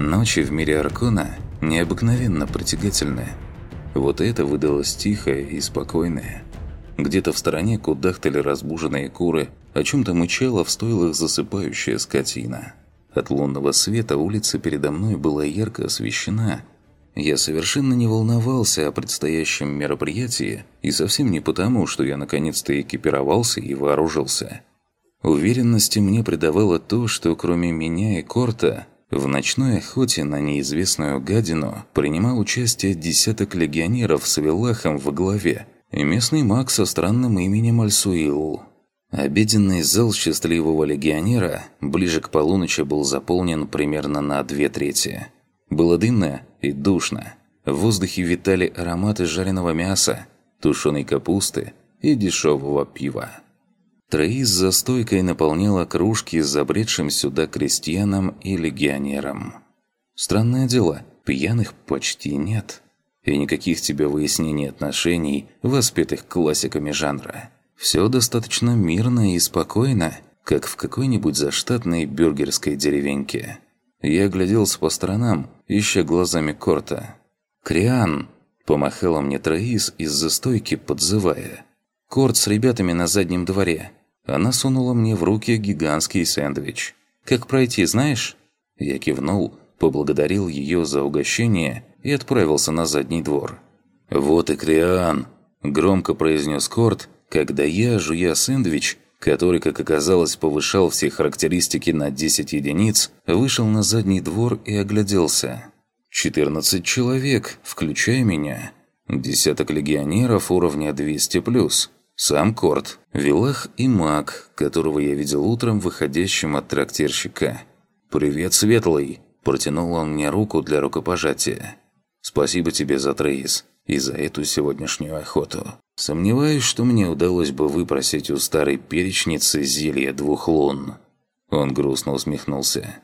Ночи в мире Аркона необыкновенно притягательны. Вот это выдалось тихое и спокойное. Где-то в стороне кудахтали разбуженные куры, о чем-то мычала в стойлах засыпающая скотина. От лунного света улица передо мной была ярко освещена. Я совершенно не волновался о предстоящем мероприятии, и совсем не потому, что я наконец-то экипировался и вооружился. Уверенности мне придавало то, что кроме меня и Корта, в ночной охоте на неизвестную гадину принимал участие десяток легионеров с Виллахом во главе и местный маг со странным именем Альсуил. Обеденный зал счастливого легионера ближе к полуночи был заполнен примерно на две трети. Было дымно и душно. В воздухе витали ароматы жареного мяса, тушеной капусты и дешевого пива. Троис за стойкой наполняла кружки с забредшим сюда крестьянам и легионерам. Странное дело, пьяных почти нет. И никаких тебе выяснений отношений, воспетых классиками жанра. Все достаточно мирно и спокойно, как в какой-нибудь заштатной бюргерской деревеньке. Я огляделся по сторонам, ища глазами Корта. «Криан!» – помахала мне Троис из-за стойки, подзывая. «Корт с ребятами на заднем дворе». Она сунула мне в руки гигантский сэндвич. «Как пройти, знаешь?» Я кивнул, поблагодарил ее за угощение и отправился на задний двор. «Вот и Криан!» – громко произнес Корт – когда я, жуя сэндвич, который, как оказалось, повышал все характеристики на 10 единиц, вышел на задний двор и огляделся. 14 человек, включая меня. Десяток легионеров уровня 200+. Сам Корт, Вилах и маг, которого я видел утром выходящим от трактирщика. «Привет, Светлый!» – протянул он мне руку для рукопожатия. «Спасибо тебе за трейс и за эту сегодняшнюю охоту. Сомневаюсь, что мне удалось бы выпросить у старой перечницы зелье двух лун. Он грустно усмехнулся.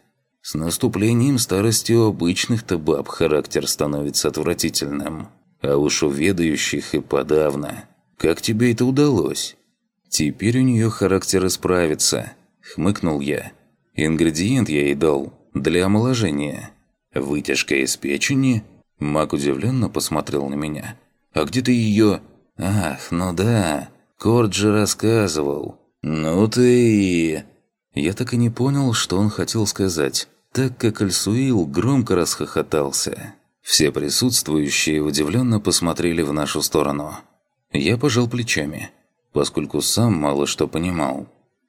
С наступлением старости у обычных-то баб характер становится отвратительным. А уж у ведающих и подавно. Как тебе это удалось? Теперь у нее характер исправится, хмыкнул я. Ингредиент я ей дал для омоложения. Вытяжка из печени? Мак удивленно посмотрел на меня. А где ты ее... «Ах, ну да, Корт же рассказывал. Ну ты...» Я так и не понял, что он хотел сказать, так как Альсуил громко расхохотался. Все присутствующие удивленно посмотрели в нашу сторону. Я пожал плечами, поскольку сам мало что понимал.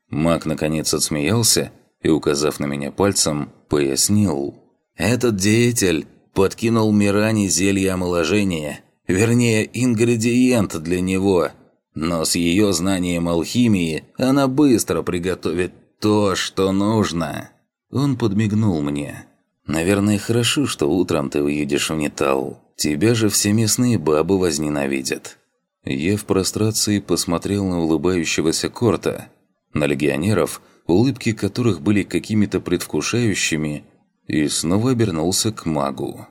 Маг наконец отсмеялся и, указав на меня пальцем, пояснил. «Этот деятель подкинул Миране зелье омоложения Вернее, ингредиент для него. Но с ее знанием алхимии она быстро приготовит то, что нужно. Он подмигнул мне. «Наверное, хорошо, что утром ты уедешь в Нетал. Тебя же все местные бабы возненавидят». Я в прострации посмотрел на улыбающегося Корта, на легионеров, улыбки которых были какими-то предвкушающими, и снова обернулся к магу.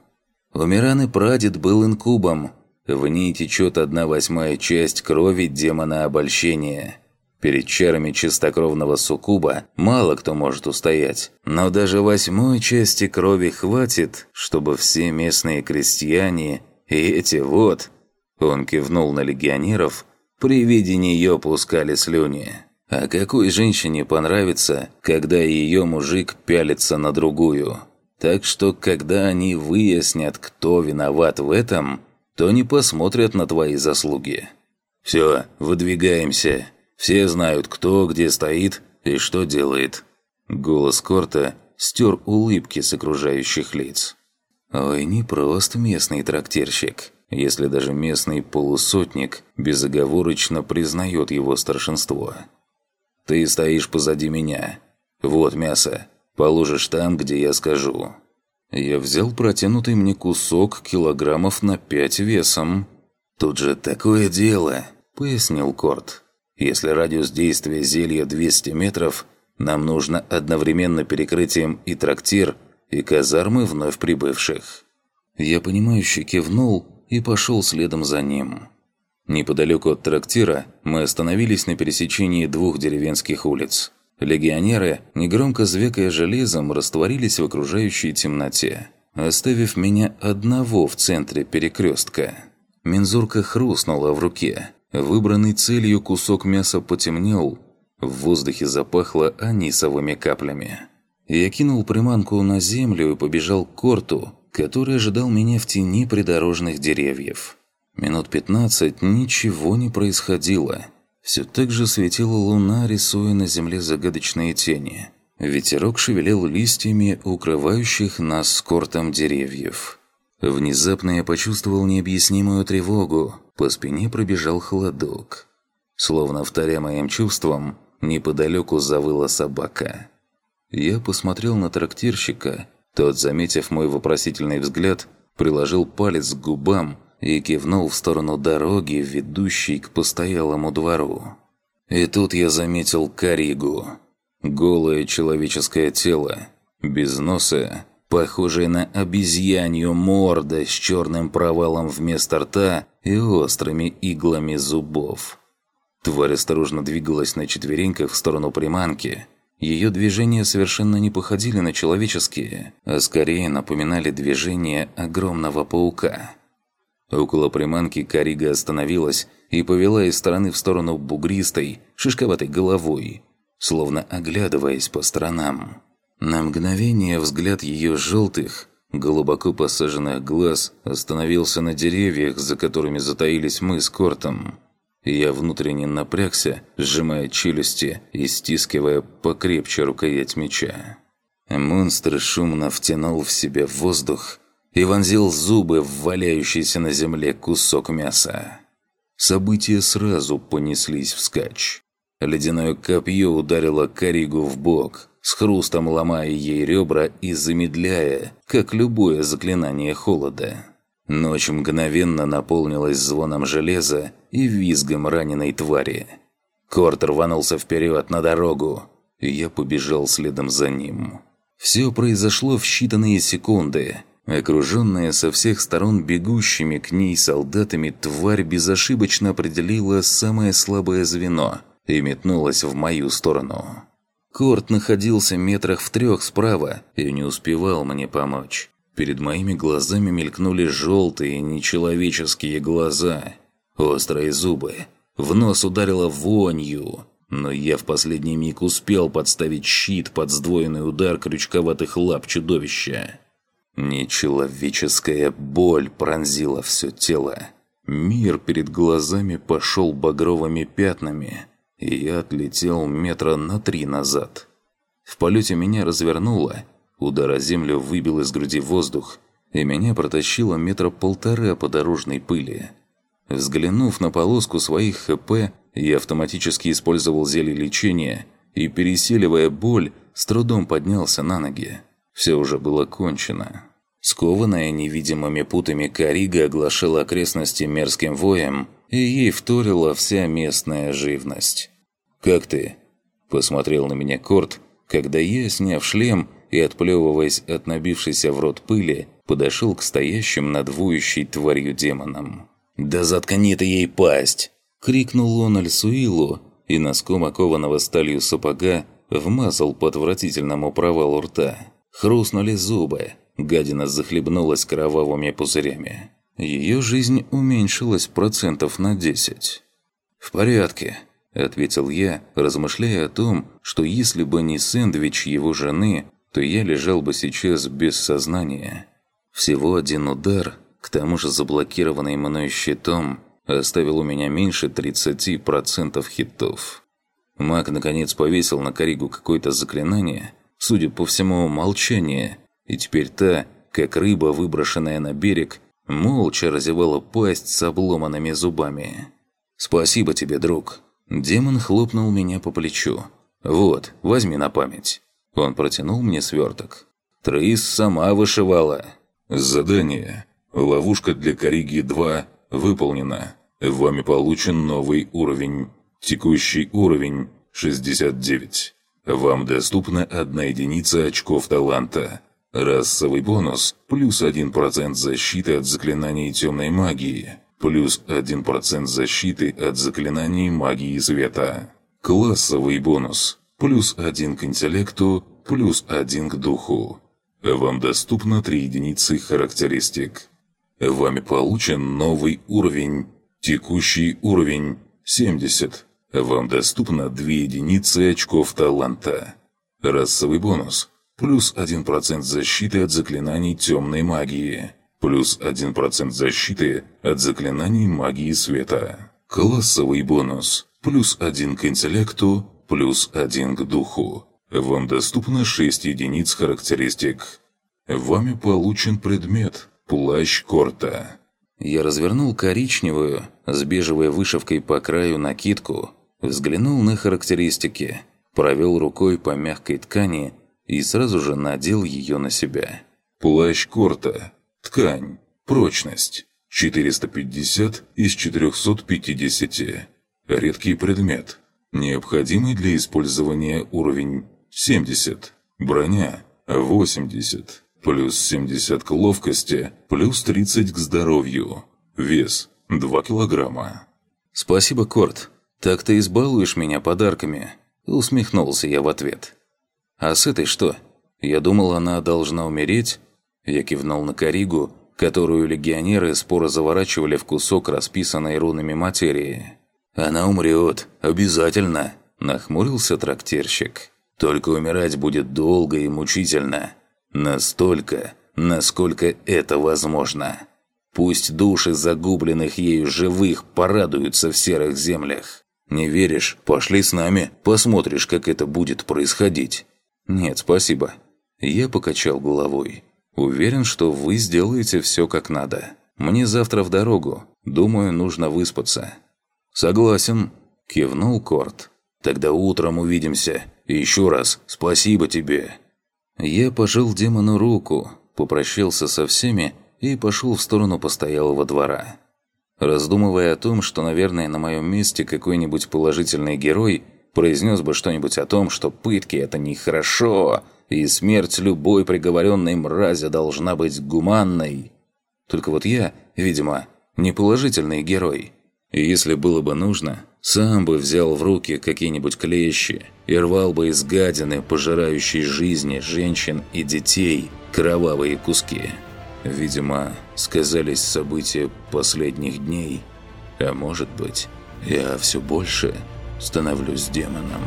У Мираны прадед был инкубом, в ней течет одна восьмая часть крови демона обольщения. Перед чарами чистокровного суккуба мало кто может устоять. Но даже восьмой части крови хватит, чтобы все местные крестьяне и эти вот... Он кивнул на легионеров, при виде нее пускали слюни. А какой женщине понравится, когда ее мужик пялится на другую? Так что, когда они выяснят, кто виноват в этом, то не посмотрят на твои заслуги. Все, выдвигаемся. Все знают, кто где стоит и что делает». Голос Корта стер улыбки с окружающих лиц. «Ой, не просто местный трактирщик, если даже местный полусотник безоговорочно признает его старшинство. Ты стоишь позади меня. Вот мясо. Положишь там, где я скажу. Я взял протянутый мне кусок килограммов на пять весом. «Тут же такое дело», — пояснил Корт. «Если радиус действия зелья 200 метров, нам нужно одновременно перекрыть им и трактир, и казармы вновь прибывших». Я понимающе кивнул и пошел следом за ним. Неподалеку от трактира мы остановились на пересечении двух деревенских улиц. Легионеры, негромко звякая железом, растворились в окружающей темноте, оставив меня одного в центре перекрестка. Мензурка хрустнула в руке. Выбранный целью кусок мяса потемнел, в воздухе запахло анисовыми каплями. Я кинул приманку на землю и побежал к корту, который ожидал меня в тени придорожных деревьев. Минут пятнадцать ничего не происходило. Все так же светила луна, рисуя на земле загадочные тени. Ветерок шевелил листьями, укрывающих нас с деревьев. Внезапно я почувствовал необъяснимую тревогу. По спине пробежал холодок. Словно вторя моим чувствам, неподалеку завыла собака. Я посмотрел на трактирщика. Тот, заметив мой вопросительный взгляд, приложил палец к губам и кивнул в сторону дороги, ведущей к постоялому двору. И тут я заметил Каригу. Голое человеческое тело, без носа, похожее на обезьянью морда с черным провалом вместо рта и острыми иглами зубов. Тварь осторожно двигалась на четвереньках в сторону приманки. Ее движения совершенно не походили на человеческие, а скорее напоминали движения огромного паука – Около приманки Карига остановилась и повела из стороны в сторону бугристой, шишковатой головой, словно оглядываясь по сторонам. На мгновение взгляд ее желтых, глубоко посаженных глаз остановился на деревьях, за которыми затаились мы с Кортом. Я внутренне напрягся, сжимая челюсти и стискивая покрепче рукоять меча. Монстр шумно втянул в себя воздух, и вонзил зубы в валяющийся на земле кусок мяса. События сразу понеслись вскачь. Ледяное копье ударило Каригу в бок, с хрустом ломая ей ребра и замедляя, как любое заклинание холода. Ночь мгновенно наполнилась звоном железа и визгом раненой твари. Корт рванулся вперед на дорогу, и я побежал следом за ним. Все произошло в считанные секунды – Окруженная со всех сторон бегущими к ней солдатами, тварь безошибочно определила самое слабое звено и метнулась в мою сторону. Корт находился метрах в трех справа и не успевал мне помочь. Перед моими глазами мелькнули желтые, нечеловеческие глаза, острые зубы. В нос ударило вонью, но я в последний миг успел подставить щит под сдвоенный удар крючковатых лап чудовища. Нечеловеческая боль пронзила все тело. Мир перед глазами пошел багровыми пятнами, и я отлетел метра на три назад. В полете меня развернуло, удар о землю выбил из груди воздух, и меня протащило метра полтора по дорожной пыли. Взглянув на полоску своих ХП, я автоматически использовал зелье лечения и, переселивая боль, с трудом поднялся на ноги. Все уже было кончено. Скованная невидимыми путами корига оглашала окрестности мерзким воем, и ей вторила вся местная живность. «Как ты?» – посмотрел на меня Корт, когда я, сняв шлем и отплевываясь от набившейся в рот пыли, подошел к стоящим над воющей тварью демонам. «Да заткни ты ей пасть!» – крикнул он Альсуилу, и носком окованного сталью сапога вмазал по отвратительному провалу рта. Хрустнули зубы. Гадина захлебнулась кровавыми пузырями. Ее жизнь уменьшилась процентов на 10. «В порядке», – ответил я, размышляя о том, что если бы не сэндвич его жены, то я лежал бы сейчас без сознания. Всего один удар, к тому же заблокированный мной щитом, оставил у меня меньше 30% хитов. Маг наконец повесил на Каригу какое-то заклинание – судя по всему, молчание, и теперь та, как рыба, выброшенная на берег, молча разевала пасть с обломанными зубами. «Спасибо тебе, друг!» Демон хлопнул меня по плечу. «Вот, возьми на память». Он протянул мне сверток. Трейс сама вышивала. Задание. Ловушка для Кориги 2 выполнена. Вами получен новый уровень. Текущий уровень 69. Вам доступна одна единица очков таланта. Расовый бонус – плюс 1% защиты от заклинаний темной магии, плюс 1% защиты от заклинаний магии света. Классовый бонус плюс 1 к интеллекту, плюс 1 к духу. Вам доступно 3 единицы характеристик. Вами получен новый уровень. Текущий уровень 70. Вам доступно 2 единицы очков таланта. Расовый бонус. Плюс 1% защиты от заклинаний темной магии. Плюс 1% защиты от заклинаний магии света. Классовый бонус. Плюс 1 к интеллекту, плюс 1 к духу. Вам доступно 6 единиц характеристик. Вами получен предмет «Плащ Корта». Я развернул коричневую, с бежевой вышивкой по краю накидку, взглянул на характеристики, провел рукой по мягкой ткани и сразу же надел ее на себя. Плащ Корта. Ткань. Прочность. 450 из 450. Редкий предмет. Необходимый для использования уровень 70. Броня 80. Плюс 70 к ловкости, плюс 30 к здоровью. Вес 2 килограмма. «Спасибо, Корт. Так ты избалуешь меня подарками», — усмехнулся я в ответ. «А с этой что? Я думал, она должна умереть?» Я кивнул на Каригу, которую легионеры споро заворачивали в кусок расписанной рунами материи. «Она умрет, обязательно!» – нахмурился трактирщик. «Только умирать будет долго и мучительно. Настолько, насколько это возможно. Пусть души загубленных ею живых порадуются в серых землях. Не веришь? Пошли с нами, посмотришь, как это будет происходить». «Нет, спасибо». Я покачал головой. Уверен, что вы сделаете все как надо. Мне завтра в дорогу. Думаю, нужно выспаться». «Согласен», – кивнул Корт. «Тогда утром увидимся. И еще раз спасибо тебе». Я пожал демону руку, попрощался со всеми и пошел в сторону постоялого двора. Раздумывая о том, что, наверное, на моем месте какой-нибудь положительный герой произнес бы что-нибудь о том, что пытки – это нехорошо, и смерть любой приговоренной мрази должна быть гуманной. Только вот я, видимо, не положительный герой. И если было бы нужно, сам бы взял в руки какие-нибудь клещи и рвал бы из гадины, пожирающей жизни женщин и детей, кровавые куски. Видимо, сказались события последних дней. А может быть, я все больше становлюсь демоном.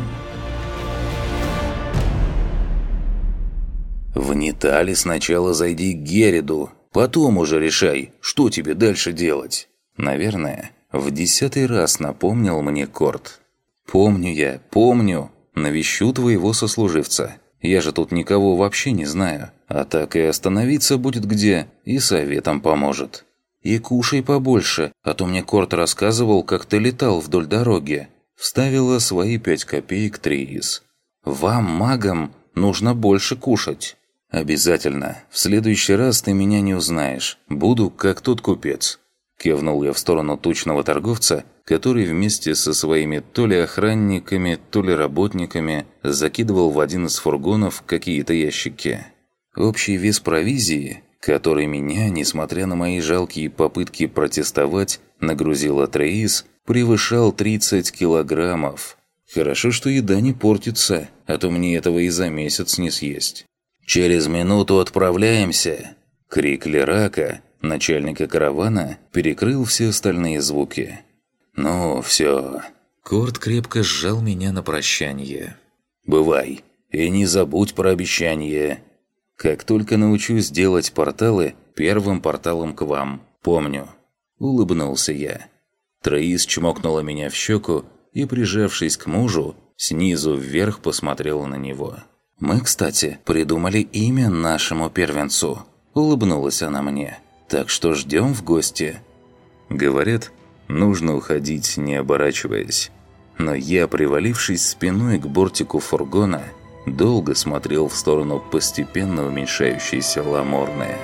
В Нитале сначала зайди к Гериду, потом уже решай, что тебе дальше делать. Наверное, в десятый раз напомнил мне Корт. «Помню я, помню. Навещу твоего сослуживца. Я же тут никого вообще не знаю. А так и остановиться будет где, и советом поможет. И кушай побольше, а то мне Корт рассказывал, как ты летал вдоль дороги». Вставила свои пять копеек Триис. «Вам, магам, нужно больше кушать». «Обязательно. В следующий раз ты меня не узнаешь. Буду как тот купец». Кивнул я в сторону тучного торговца, который вместе со своими то ли охранниками, то ли работниками закидывал в один из фургонов какие-то ящики. Общий вес провизии, который меня, несмотря на мои жалкие попытки протестовать, нагрузил Атреис, превышал 30 килограммов. Хорошо, что еда не портится, а то мне этого и за месяц не съесть. «Через минуту отправляемся!» Крик Лерака, начальника каравана, перекрыл все остальные звуки. «Ну, все». Корт крепко сжал меня на прощание. «Бывай, и не забудь про обещание. Как только научусь делать порталы, первым порталом к вам, помню». Улыбнулся я. Троис чмокнула меня в щеку и, прижавшись к мужу, снизу вверх посмотрела на него. «Мы, кстати, придумали имя нашему первенцу», – улыбнулась она мне. «Так что ждем в гости». Говорят, нужно уходить, не оборачиваясь. Но я, привалившись спиной к бортику фургона, долго смотрел в сторону постепенно уменьшающейся Ламорны.